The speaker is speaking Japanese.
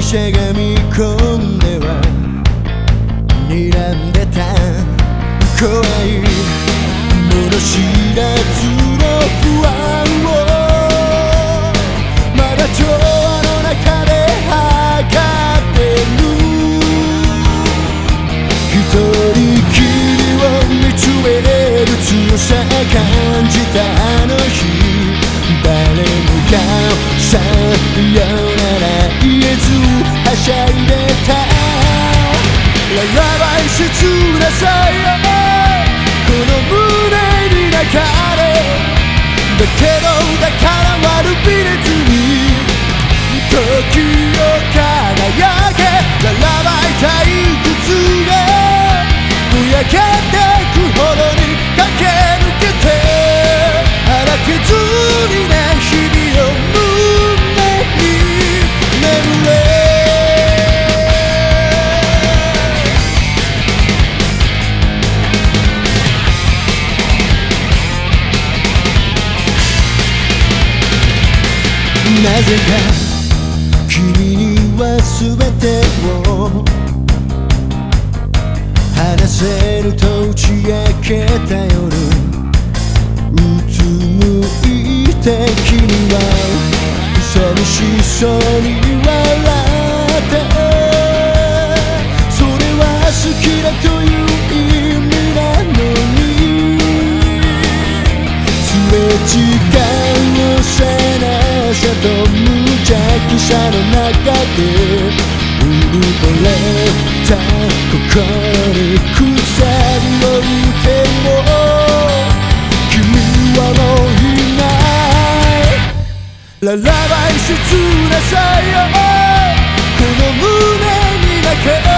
しゃがみ込んでは睨んでた怖い物知らずの不安。ララバイ切なさえこの胸に泣かれだけどだから悪くぜか君には全てを話せると打ち明けた夜うつむいて君は寂しそうに笑ってそれは好きだという意味なのにすれ違邪気さの中でうぬぼれた心に鎖を打ても君はもういないララバイ切なさよこの胸に泣け